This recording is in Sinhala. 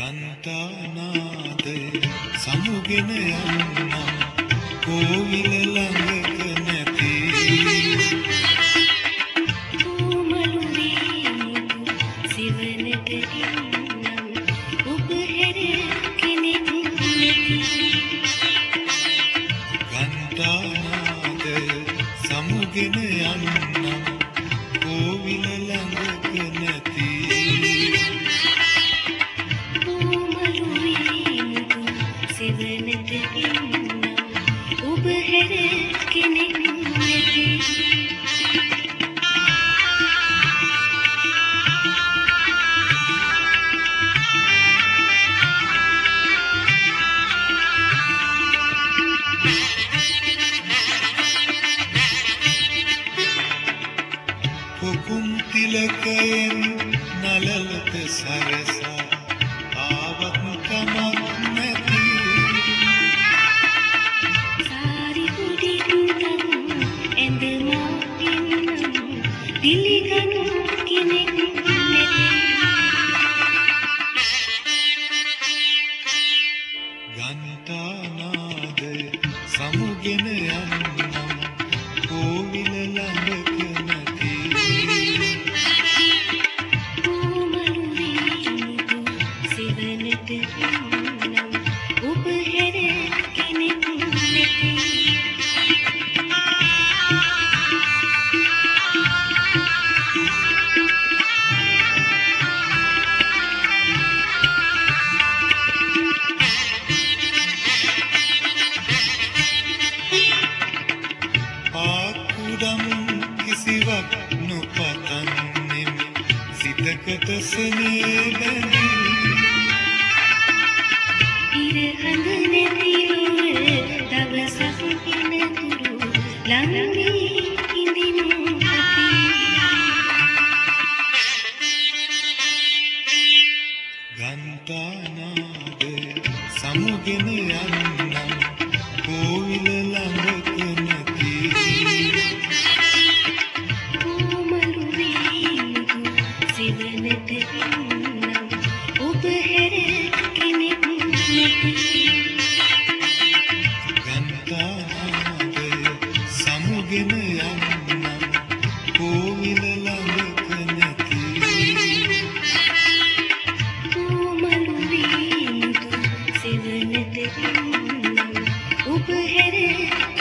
ගන්තානාද සමුගෙන යන්නා කෝවිල ළඟක නැති. ගන්තානාද සමුගෙන සිවනට එන්නම් ඔබ හැර සමුගෙන යන්නම් කිසිවක් නොපතන්නෙමි සිතකට සනේ බැඳී ඉරහඳ නැතිව දවසක් එනතුරු ළඟදී ඉඳිනු ඇති ගන්තානාදය සමුගෙන යන්නම් සමුගෙන යන්නම් කෝවිල ළඟක නැති කෝමලුවේ මුතු සිවනට එන්නම් ඔබ හැර